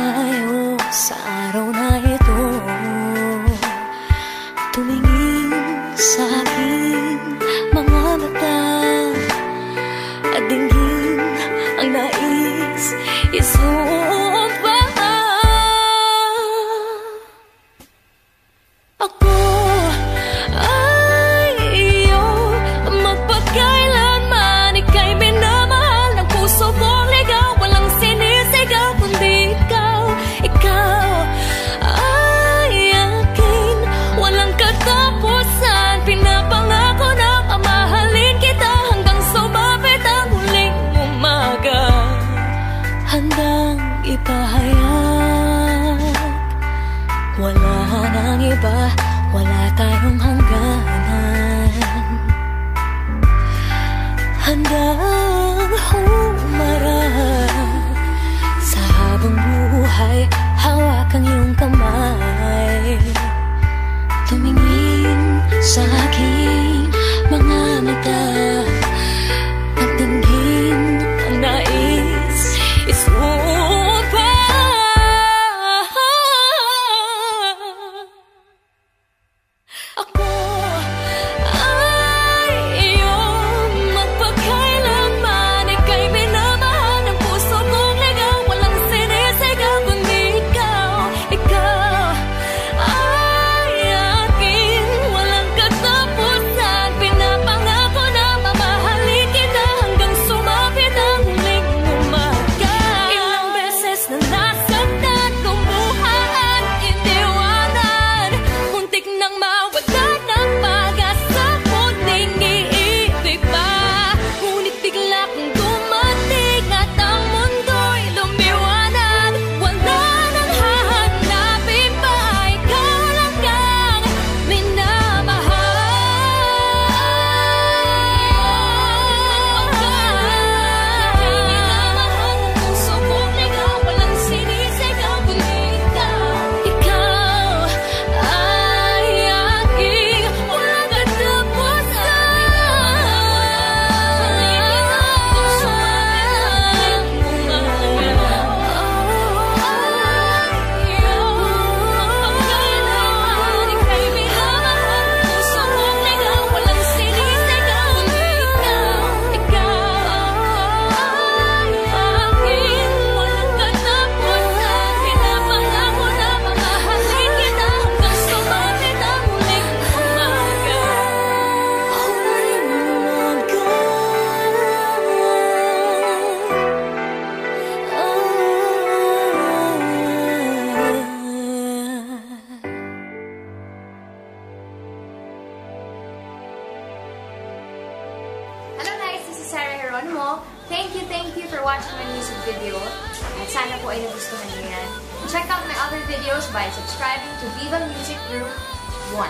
tayo sa araw na ito. Tumingin sa aking mga mata. wala tayong hangganan. Handang humarang sa habang buhay Hawak ang iyong kamay. Tumingin sa aking mga mata. Sarah Heronimo. Thank you, thank you for watching my music video. At sana po ay nagustuhan niyo yan. Check out my other videos by subscribing to Viva Music Group 1.